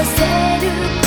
せる